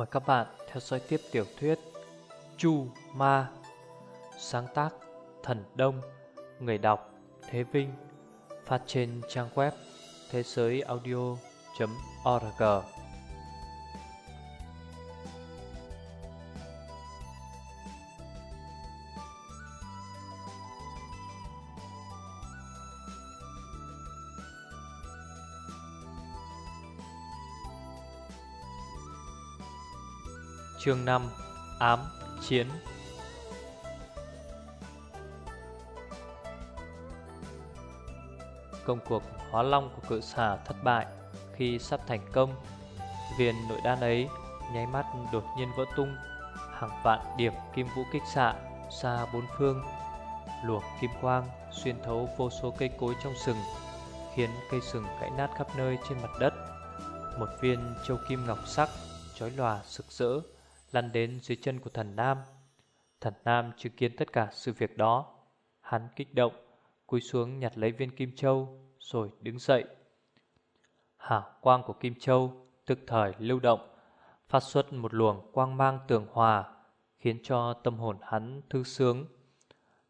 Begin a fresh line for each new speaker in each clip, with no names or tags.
Mời các bạn theo dõi tiếp tiểu thuyết Chu Ma, Sáng tác Thần Đông, Người đọc Thế Vinh, Phát trên trang web thế giới audio.org Chương 5 Ám Chiến. Công cuộc hóa long của cự xà thất bại Khi sắp thành công. Viên nội đan ấy nháy mắt đột nhiên vỡ tung, Hàng vạn điểm kim vũ kích xạ xa bốn phương. Luộc kim quang, xuyên thấu vô số cây cối trong rừng Khiến cây sừng gãy nát khắp nơi trên mặt đất. Một viên châu kim ngọc sắc chói lòa sực rỡ lăn đến dưới chân của thần Nam. Thần Nam chứng kiến tất cả sự việc đó. Hắn kích động, cúi xuống nhặt lấy viên Kim Châu, rồi đứng dậy. Hảo quang của Kim Châu tức thời lưu động, phát xuất một luồng quang mang tường hòa, khiến cho tâm hồn hắn thư sướng.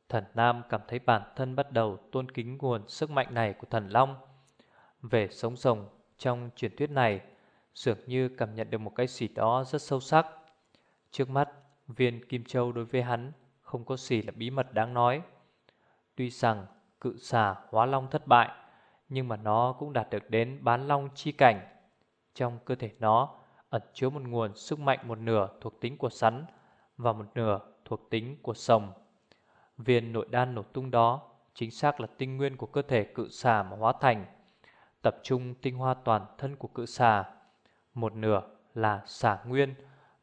Thần Nam cảm thấy bản thân bắt đầu tôn kính nguồn sức mạnh này của thần Long. Về sống rồng trong truyền thuyết này, dường như cảm nhận được một cái gì đó rất sâu sắc. Trước mắt, viên Kim Châu đối với hắn không có gì là bí mật đáng nói. Tuy rằng cự xà hóa long thất bại, nhưng mà nó cũng đạt được đến bán long chi cảnh. Trong cơ thể nó ẩn chứa một nguồn sức mạnh một nửa thuộc tính của sắn và một nửa thuộc tính của sồng. Viên nội đan nổ tung đó chính xác là tinh nguyên của cơ thể cự xà mà hóa thành, tập trung tinh hoa toàn thân của cự xà. Một nửa là xà nguyên,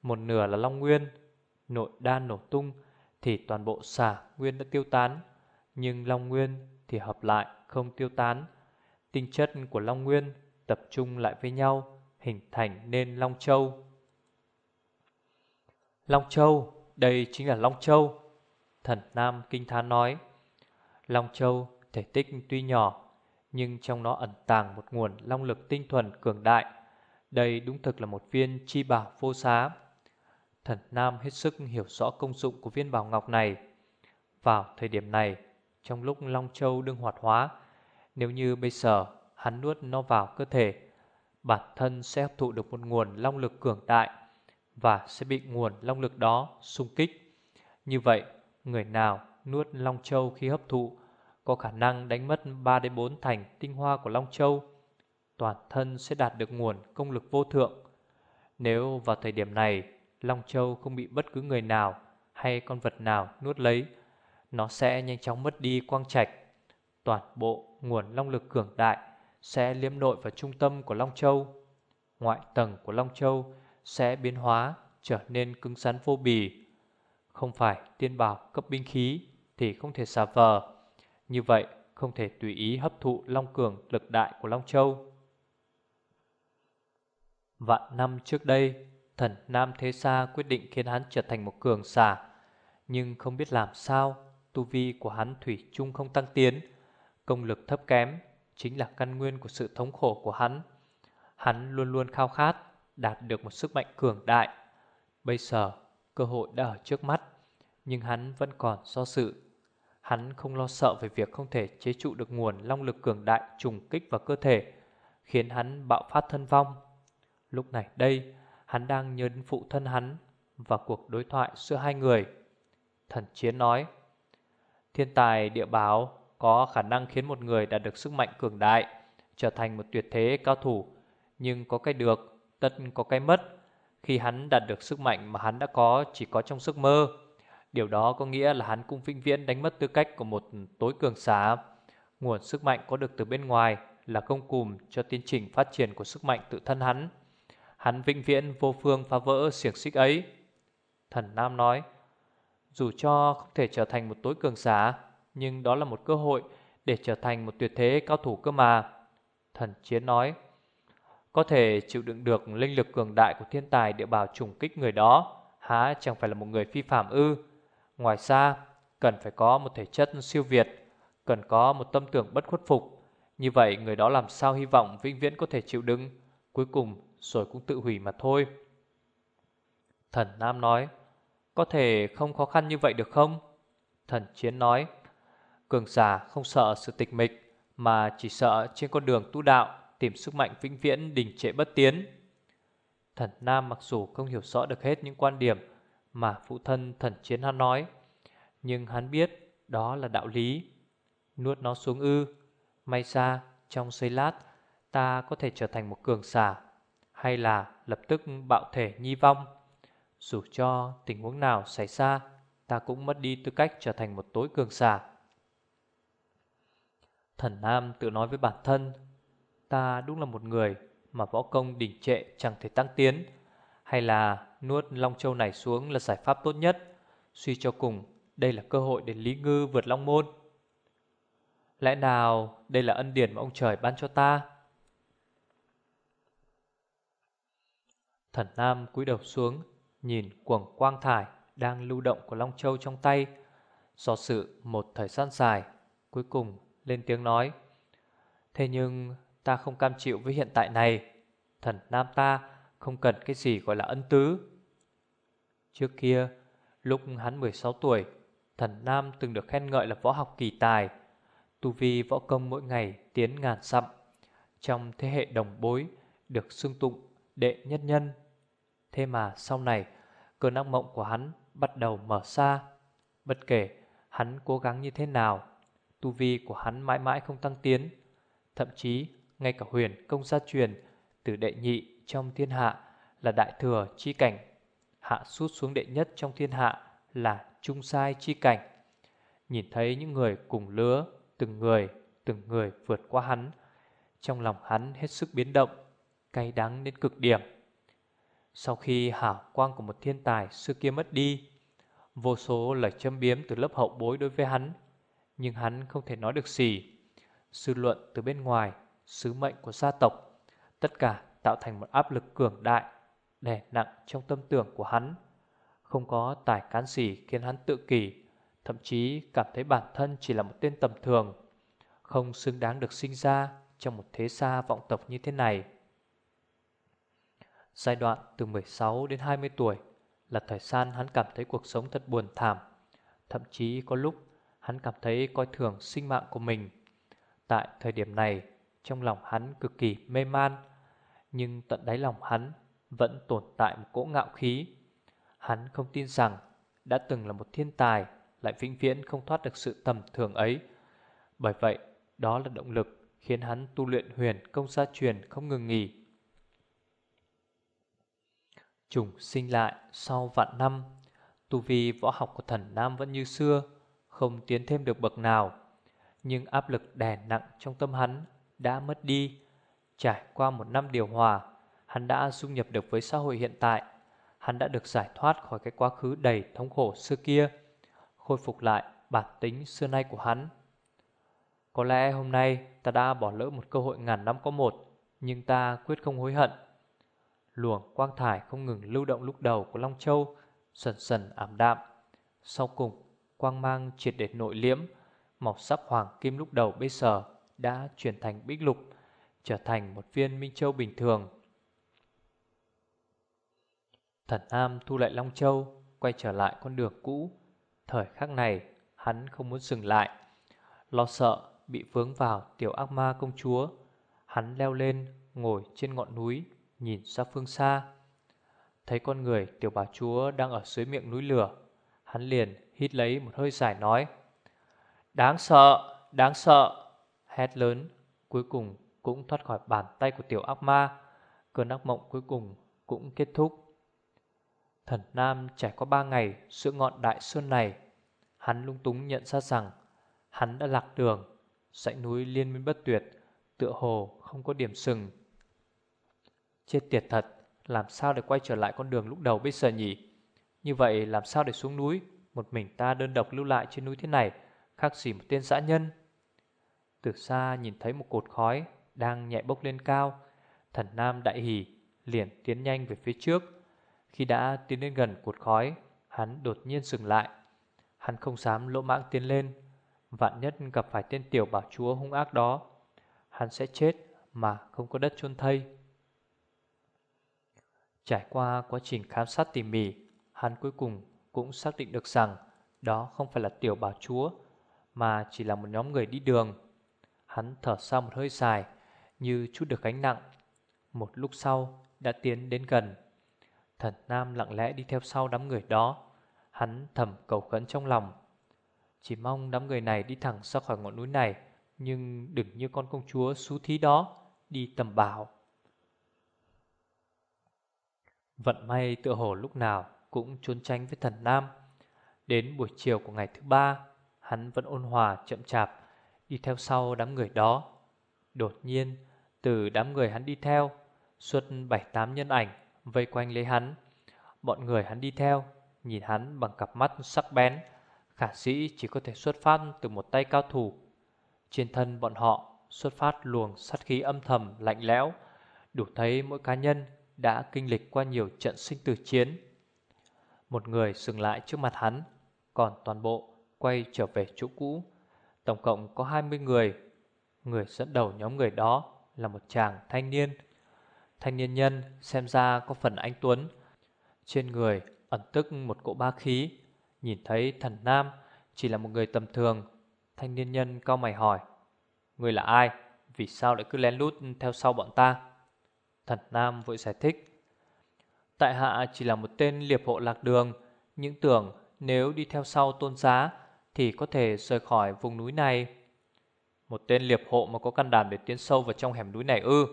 một nửa là Long Nguyên. Nội đan nổ tung thì toàn bộ xả nguyên đã tiêu tán, nhưng Long Nguyên thì hợp lại không tiêu tán. Tinh chất của Long Nguyên tập trung lại với nhau, hình thành nên Long Châu. Long Châu, đây chính là Long Châu. Thần Nam Kinh Thán nói. Long Châu thể tích tuy nhỏ, nhưng trong nó ẩn tàng một nguồn long lực tinh thuần cường đại. Đây đúng thực là một viên chi bảo vô giá. Thần Nam hết sức hiểu rõ công dụng của viên bảo ngọc này. Vào thời điểm này, trong lúc Long Châu đương hoạt hóa, nếu như bây giờ hắn nuốt nó vào cơ thể, bản thân sẽ hấp thụ được một nguồn long lực cường đại và sẽ bị nguồn long lực đó xung kích. Như vậy, người nào nuốt Long Châu khi hấp thụ có khả năng đánh mất 3 đến 4 thành tinh hoa của Long Châu, toàn thân sẽ đạt được nguồn công lực vô thượng. Nếu vào thời điểm này Long Châu không bị bất cứ người nào hay con vật nào nuốt lấy, nó sẽ nhanh chóng mất đi quang trạch. Toàn bộ nguồn long lực cường đại sẽ liếm nội vào trung tâm của Long Châu. Ngoại tầng của Long Châu sẽ biến hóa trở nên cứng rắn vô bì. Không phải tiên bảo cấp binh khí thì không thể xà vờ. Như vậy không thể tùy ý hấp thụ Long Cường lực đại của Long Châu. Vạn năm trước đây, Thần Nam Thế Sa quyết định khiến hắn trở thành một cường giả Nhưng không biết làm sao, Tu vi của hắn thủy chung không tăng tiến. Công lực thấp kém Chính là căn nguyên của sự thống khổ của hắn. Hắn luôn luôn khao khát, Đạt được một sức mạnh cường đại. Bây giờ, cơ hội đã ở trước mắt, Nhưng hắn vẫn còn do sự. Hắn không lo sợ về việc không thể chế trụ được nguồn long lực cường đại trùng kích vào cơ thể, Khiến hắn bạo phát thân vong. Lúc này đây Hắn đang nhớ đến phụ thân hắn Và cuộc đối thoại giữa hai người. Thần Chiến nói, Thiên tài địa báo Có khả năng khiến một người đạt được sức mạnh cường đại, Trở thành một tuyệt thế cao thủ, Nhưng có cái được, Tất có cái mất. Khi hắn đạt được sức mạnh mà hắn đã có, Chỉ có trong giấc mơ. Điều đó có nghĩa là hắn cũng vĩnh viễn đánh mất tư cách Của một tối cường xá Nguồn sức mạnh có được từ bên ngoài Là công cùm cho tiến trình phát triển của sức mạnh tự thân hắn. Hắn vĩnh viễn vô phương phá vỡ xiềng xích ấy. Thần Nam nói, Dù cho không thể trở thành một tối cường giả, Nhưng đó là một cơ hội Để trở thành một tuyệt thế cao thủ cơ mà. Thần Chiến nói, Có thể chịu đựng được linh lực cường đại của thiên tài địa bào trùng kích người đó, Há chẳng phải là một người phi phạm ư? Ngoài ra, Cần phải có một thể chất siêu việt, Cần có một tâm tưởng bất khuất phục. Như vậy người đó làm sao hy vọng vĩnh viễn có thể chịu đựng? Cuối cùng rồi cũng tự hủy mà thôi. Thần Nam nói, Có thể không khó khăn như vậy được không? Thần Chiến nói, Cường giả không sợ sự tịch mịch, Mà chỉ sợ trên con đường tu đạo, Tìm sức mạnh vĩnh viễn đình trệ bất tiến Thần Nam mặc dù không hiểu rõ được hết những quan điểm Mà phụ thân thần Chiến hắn nói, Nhưng hắn biết đó là đạo lý Nuốt nó xuống ư, May ra trong giây lát, Ta có thể trở thành một cường giả hay là lập tức bạo thể nhi vong? Dù cho tình huống nào xảy ra, Ta cũng mất đi tư cách trở thành một tối cường giả. Thần Nam tự nói với bản thân, Ta đúng là một người Mà võ công đỉnh trệ chẳng thể tăng tiến, Hay là nuốt Long Châu này xuống là giải pháp tốt nhất. Suy cho cùng, đây là cơ hội để Lý Ngư vượt Long Môn. Lẽ nào đây là ân điển mà ông trời ban cho ta? Thần Nam cúi đầu xuống, Nhìn quầng quang thải Đang lưu động của Long Châu trong tay. Do sự một thời gian dài, Cuối cùng lên tiếng nói, Thế nhưng ta không cam chịu với hiện tại này. Thần Nam ta không cần cái gì gọi là ân tứ. Trước kia, Lúc hắn 16 tuổi, Thần Nam từng được khen ngợi là võ học kỳ tài, Tu vi võ công mỗi ngày tiến ngàn dặm. Trong thế hệ đồng bối Được xưng tụng đệ nhất nhân. Thế mà sau này Cơn ác mộng của hắn bắt đầu mở xa. Bất kể hắn cố gắng như thế nào Tu vi của hắn mãi mãi không tăng tiến. Thậm chí ngay cả huyền công gia truyền Từ đệ nhị trong thiên hạ Là đại thừa chi cảnh. Hạ sút xuống đệ nhất trong thiên hạ Là trung sai chi cảnh. Nhìn thấy những người cùng lứa Từng người, từng người vượt qua hắn Trong lòng hắn hết sức biến động. Cay đắng đến cực điểm. Sau khi hảo quang của một thiên tài xưa kia mất đi, Vô số lời châm biếm từ lớp hậu bối đối với hắn, Nhưng hắn không thể nói được gì. Sư luận từ bên ngoài, Sứ mệnh của gia tộc, Tất cả tạo thành một áp lực cường đại, Đè nặng trong tâm tưởng của hắn. Không có tài cán gì khiến hắn tự kỷ, Thậm chí cảm thấy bản thân chỉ là một tên tầm thường, Không xứng đáng được sinh ra Trong một thế gia vọng tộc như thế này. Giai đoạn từ 16 đến 20 tuổi Là thời gian hắn cảm thấy cuộc sống thật buồn thảm. Thậm chí có lúc hắn cảm thấy coi thường sinh mạng của mình. Tại thời điểm này, Trong lòng hắn cực kỳ mê man, Nhưng tận đáy lòng hắn Vẫn tồn tại một cỗ ngạo khí. Hắn không tin rằng Đã từng là một thiên tài Lại vĩnh viễn không thoát được sự tầm thường ấy. Bởi vậy, Đó là động lực khiến hắn tu luyện huyền công gia truyền không ngừng nghỉ. Trùng sinh lại sau vạn năm. Tu vi võ học của thần Nam vẫn như xưa, Không tiến thêm được bậc nào. Nhưng áp lực đè nặng trong tâm hắn Đã mất đi. Trải qua một năm điều hòa, Hắn đã dung nhập được với xã hội hiện tại. Hắn đã được giải thoát khỏi cái quá khứ đầy thống khổ xưa kia, Khôi phục lại bản tính xưa nay của hắn. Có lẽ hôm nay ta đã bỏ lỡ một cơ hội ngàn năm có một, Nhưng ta quyết không hối hận. Luồng quang thải không ngừng lưu động lúc đầu của Long Châu, Dần dần ảm đạm. Sau cùng, quang mang triệt để nội liễm, Màu sắc hoàng kim lúc đầu bây giờ đã chuyển thành bích lục, Trở thành một viên Minh Châu bình thường. Thần Am thu lại Long Châu, Quay trở lại con đường cũ. Thời khắc này, hắn không muốn dừng lại. Lo sợ bị vướng vào tiểu ác ma công chúa, Hắn leo lên ngồi trên ngọn núi. Nhìn ra phương xa. Thấy con người tiểu bà chúa đang ở dưới miệng núi lửa Hắn liền hít lấy một hơi dài nói Đáng sợ, đáng sợ! Hét lớn Cuối cùng cũng thoát khỏi bàn tay của tiểu ác ma Cơn ác mộng cuối cùng cũng kết thúc. Thần Nam trải qua ba ngày giữa ngọn đại sơn này Hắn lung túng nhận ra rằng Hắn đã lạc đường Dãy núi liên miên bất tuyệt Tựa hồ không có điểm sừng. Chết tiệt thật, Làm sao để quay trở lại con đường lúc đầu bây giờ nhỉ? Như vậy làm sao để xuống núi, Một mình ta đơn độc lưu lại trên núi thế này, Khác gì một tên dã nhân? Từ xa nhìn thấy một cột khói Đang nhẹ bốc lên cao, Thần Nam đại hỉ Liền tiến nhanh về phía trước. Khi đã tiến đến gần cột khói, Hắn đột nhiên dừng lại. Hắn không dám lỗ mãng tiến lên, Vạn nhất gặp phải tên tiểu bảo chúa hung ác đó, Hắn sẽ chết mà không có đất chôn thây. Trải qua quá trình khám sát tỉ mỉ Hắn cuối cùng cũng xác định được rằng đó không phải là tiểu bảo chúa mà chỉ là một nhóm người đi đường. Hắn thở sau một hơi dài như chút được gánh nặng. Một lúc sau đã tiến đến gần. Thần Nam lặng lẽ đi theo sau đám người đó. Hắn thầm cầu khấn trong lòng. Chỉ mong đám người này đi thẳng ra khỏi ngọn núi này, nhưng đừng như con công chúa xú thí đó, đi tầm bảo. Vận may tựa hồ lúc nào cũng trốn tránh với thần Nam. Đến buổi chiều của ngày thứ ba, hắn vẫn ôn hòa chậm chạp, đi theo sau đám người đó. Đột nhiên, từ đám người hắn đi theo, xuất bảy tám nhân ảnh vây quanh lấy hắn. Bọn người hắn đi theo, nhìn hắn bằng cặp mắt sắc bén, khả sĩ chỉ có thể xuất phát từ một tay cao thủ. Trên thân bọn họ xuất phát luồng sát khí âm thầm lạnh lẽo, đủ thấy mỗi cá nhân đã kinh lịch qua nhiều trận sinh tử chiến. Một người dừng lại trước mặt hắn, còn toàn bộ quay trở về chỗ cũ. Tổng cộng có 20 người. Người dẫn đầu nhóm người đó là một chàng thanh niên. Thanh niên nhân xem ra có phần anh Tuấn. Trên người ẩn tức một cỗ ba khí. Nhìn thấy thần nam chỉ là một người tầm thường. Thanh niên nhân cao mày hỏi. Người là ai? Vì sao lại cứ lén lút theo sau bọn ta? Thần nam vội giải thích. Tại hạ chỉ là một tên liệp hộ lạc đường. Những tưởng nếu đi theo sau tôn giá thì có thể rời khỏi vùng núi này. Một tên liệp hộ mà có can đảm để tiến sâu vào trong hẻm núi này ư?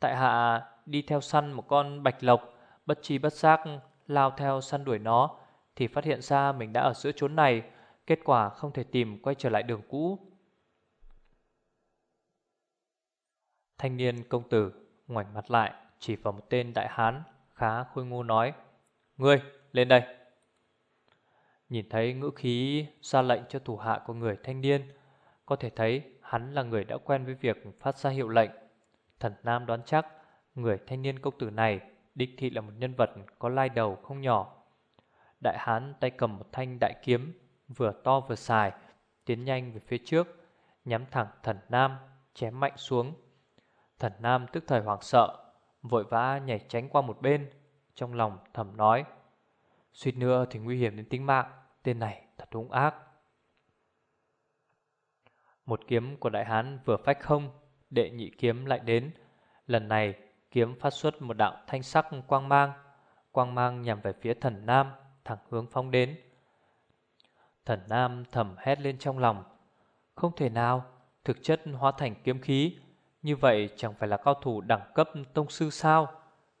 Tại hạ đi theo săn một con bạch lộc, bất chi bất giác lao theo săn đuổi nó thì phát hiện ra mình đã ở giữa chốn này, kết quả không thể tìm quay trở lại đường cũ. Thanh niên công tử ngoảnh mặt lại chỉ vào một tên đại hán khá khôi ngô nói: "Ngươi, lên đây." Nhìn thấy ngữ khí ra lệnh cho thủ hạ của người thanh niên Có thể thấy hắn là người đã quen với việc phát ra hiệu lệnh. Thần Nam đoán chắc Người thanh niên công tử này Đích thị là một nhân vật có lai đầu không nhỏ. Đại hán tay cầm một thanh đại kiếm Vừa to vừa dài Tiến nhanh về phía trước Nhắm thẳng thần Nam Chém mạnh xuống. Thần Nam tức thời hoảng sợ, Vội vã nhảy tránh qua một bên, Trong lòng thầm nói, Suýt nữa thì nguy hiểm đến tính mạng, Tên này thật hung ác. Một kiếm của đại hán vừa phách không, Đệ nhị kiếm lại đến. Lần này, kiếm phát xuất một đạo thanh sắc quang mang Quang mang nhằm về phía thần nam, Thẳng hướng phong đến. Thần nam thầm hét lên trong lòng, Không thể nào, Thực chất hóa thành kiếm khí như vậy chẳng phải là cao thủ đẳng cấp tông sư sao?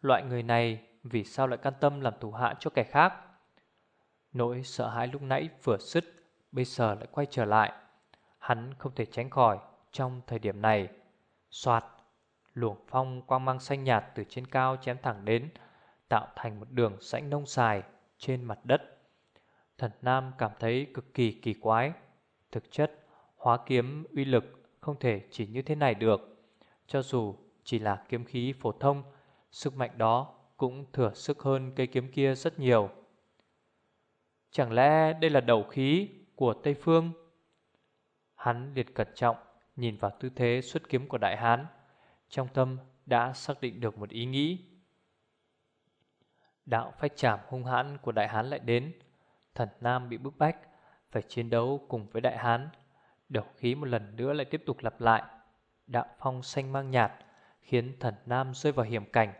Loại người này Vì sao lại can tâm làm thủ hạ cho kẻ khác? Nỗi sợ hãi lúc nãy vừa sứt Bây giờ lại quay trở lại. Hắn không thể tránh khỏi Trong thời điểm này. Xoạt Luồng phong quang mang xanh nhạt từ trên cao chém thẳng đến, Tạo thành một đường rãnh nông dài Trên mặt đất. Thần Nam cảm thấy cực kỳ kỳ quái. Thực chất, Hóa kiếm uy lực không thể chỉ như thế này được. Cho dù chỉ là kiếm khí phổ thông Sức mạnh đó cũng thừa sức hơn cây kiếm kia rất nhiều Chẳng lẽ đây là đầu khí của Tây Phương? Hắn liệt cẩn trọng nhìn vào tư thế xuất kiếm của Đại Hán. Trong tâm đã xác định được một ý nghĩ. Đạo phách trảm hung hãn của Đại Hán lại đến. Thần Nam bị bức bách, phải chiến đấu cùng với Đại Hán. Đầu khí một lần nữa lại tiếp tục lặp lại đạm phong xanh mang nhạt khiến thần Nam rơi vào hiểm cảnh.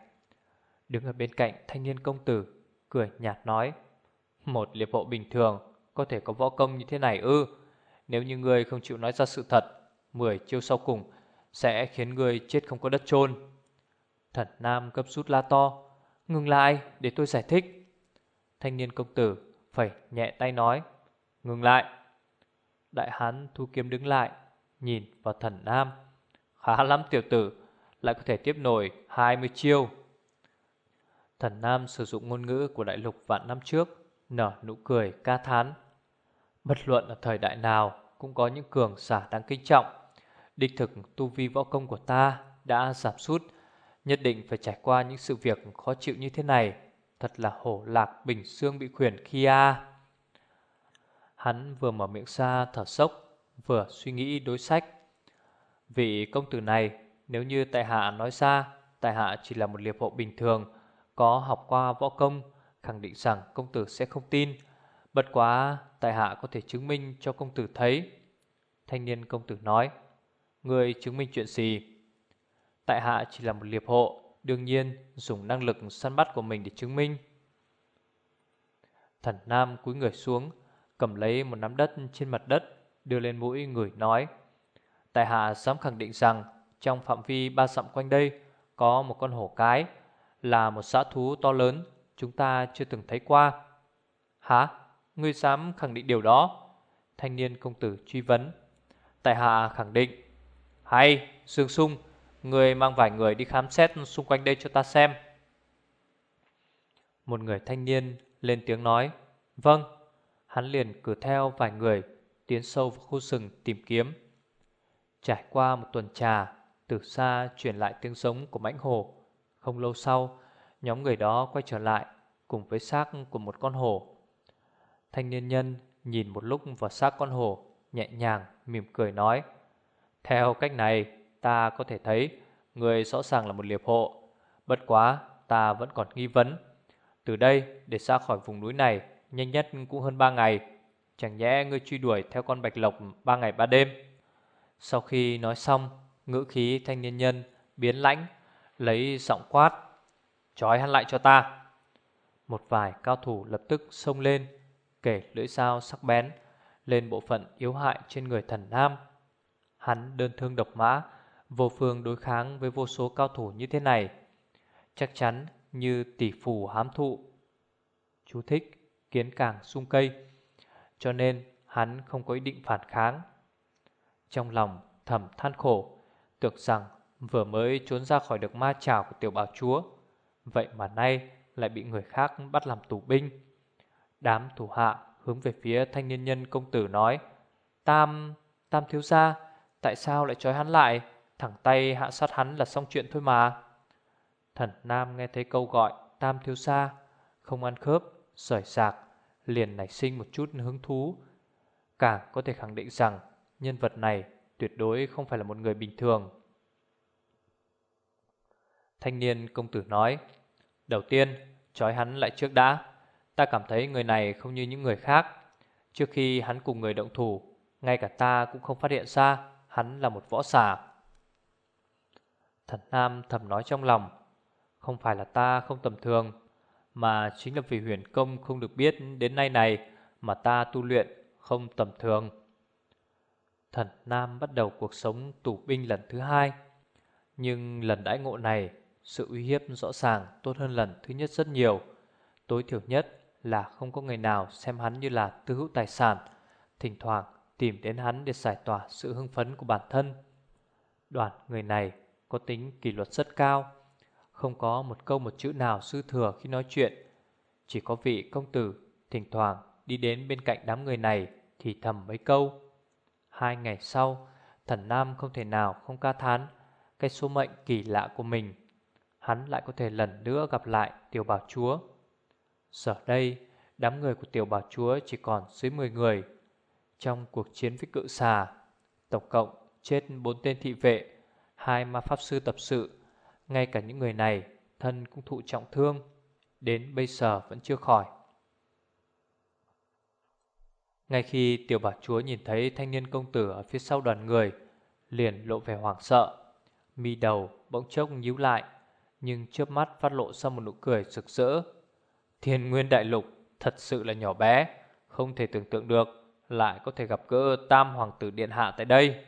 Đứng ở bên cạnh thanh niên công tử, cười nhạt nói. Một liệp hộ bình thường Có thể có võ công như thế này ư Nếu như ngươi không chịu nói ra sự thật Mười chiêu sau cùng Sẽ khiến ngươi chết không có đất chôn Thần Nam cấp rút la to Ngừng lại để tôi giải thích Thanh niên công tử Phẩy nhẹ tay nói Ngừng lại Đại hán thu kiếm đứng lại Nhìn vào thần Nam Khá lắm tiểu tử Lại có thể tiếp nổi 20 chiêu Thần Nam sử dụng ngôn ngữ của đại lục vạn năm trước nở nụ cười ca thán. Bất luận ở thời đại nào cũng có những cường giả đáng kính trọng. Đích thực tu vi võ công của ta đã giảm sút, nhất định phải trải qua những sự việc khó chịu như thế này. Thật là hổ lạc bình xương bị khuyển kia. Hắn vừa mở miệng ra thở sốc, vừa suy nghĩ đối sách. Vị công tử này, nếu như tại hạ nói ra, tại hạ chỉ là một liệp hộ bình thường, có học qua võ công, khẳng định rằng công tử sẽ không tin. Bất quá, tại hạ có thể chứng minh cho công tử thấy. Thanh niên công tử nói, người chứng minh chuyện gì? Tại hạ chỉ là một liệp hộ, đương nhiên dùng năng lực săn bắt của mình để chứng minh. Thần Nam cúi người xuống, cầm lấy một nắm đất trên mặt đất, đưa lên mũi người nói. Tại hạ dám khẳng định rằng trong phạm vi ba dặm quanh đây có một con hổ cái, là một xã thú to lớn chúng ta chưa từng thấy qua. Hả? Ngươi dám khẳng định điều đó? Thanh niên công tử truy vấn. Tại hạ khẳng định. Hay, Dương Sung, người mang vài người đi khám xét xung quanh đây cho ta xem. Một người thanh niên lên tiếng nói. Vâng, hắn liền cử theo vài người tiến sâu vào khu rừng tìm kiếm. Trải qua một tuần trà, từ xa truyền lại tiếng sống của mãnh hồ. Không lâu sau, nhóm người đó quay trở lại cùng với xác của một con hổ. Thanh niên nhân nhìn một lúc vào xác con hổ, nhẹ nhàng mỉm cười nói: "Theo cách này, ta có thể thấy người rõ ràng là một liệp hộ, bất quá ta vẫn còn nghi vấn. Từ đây để ra khỏi vùng núi này, nhanh nhất cũng hơn ba ngày, chẳng nhẽ ngươi truy đuổi theo con bạch lộc ba ngày ba đêm?" Sau khi nói xong, ngữ khí thanh niên nhân biến lãnh, lấy giọng quát: "Trói hắn lại cho ta!" Một vài cao thủ lập tức xông lên, kể lưỡi dao sắc bén lên bộ phận yếu hại trên người thần nam. Hắn đơn thương độc mã, vô phương đối kháng với vô số cao thủ như thế này, chắc chắn như tỷ phù hám thụ. Chú thích kiến càng sung cây, cho nên hắn không có ý định phản kháng. Trong lòng thầm than khổ, tưởng rằng vừa mới trốn ra khỏi được ma trào của tiểu bảo chúa, vậy mà nay lại bị người khác bắt làm tù binh. Đám thủ hạ hướng về phía thanh niên nhân công tử nói Tam, Tam thiếu gia, tại sao lại trói hắn lại? Thẳng tay hạ sát hắn là xong chuyện thôi mà. Thần Nam nghe thấy câu gọi Tam thiếu gia, không ăn khớp, sởi sạc, liền nảy sinh một chút hứng thú. Càng có thể khẳng định rằng nhân vật này tuyệt đối không phải là một người bình thường. Thanh niên công tử nói Đầu tiên, trói hắn lại trước đã. Ta cảm thấy người này không như những người khác. Trước khi hắn cùng người động thủ, ngay cả ta cũng không phát hiện ra hắn là một võ xà. Thần Nam thầm nói trong lòng, không phải là ta không tầm thường, mà chính là vì huyền công không được biết đến nay này mà ta tu luyện không tầm thường. Thần Nam bắt đầu cuộc sống tù binh lần thứ hai, nhưng lần đãi ngộ này sự uy hiếp rõ ràng tốt hơn lần thứ nhất rất nhiều. Tối thiểu nhất là không có người nào xem hắn như là tư hữu tài sản, thỉnh thoảng tìm đến hắn để giải tỏa sự hưng phấn của bản thân. Đoàn người này có tính kỷ luật rất cao, không có một câu một chữ nào sư thừa khi nói chuyện. Chỉ có vị công tử thỉnh thoảng đi đến bên cạnh đám người này thì thầm mấy câu. Hai ngày sau, thần Nam không thể nào không ca thán cái số mệnh kỳ lạ của mình hắn lại có thể lần nữa gặp lại tiểu bảo chúa. Giờ đây, đám người của tiểu bảo chúa chỉ còn dưới 10 người. Trong cuộc chiến với cự xà, tổng cộng chết 4 tên thị vệ, hai ma pháp sư tập sự. Ngay cả những người này, thân cũng thụ trọng thương, đến bây giờ vẫn chưa khỏi. Ngay khi tiểu bà chúa nhìn thấy thanh niên công tử ở phía sau đoàn người, liền lộ vẻ hoảng sợ. Mi đầu bỗng chốc nhíu lại, nhưng chớp mắt phát lộ ra một nụ cười rực rỡ. Thiên Nguyên Đại Lục thật sự là nhỏ bé, không thể tưởng tượng được lại có thể gặp gỡ Tam Hoàng tử Điện Hạ tại đây.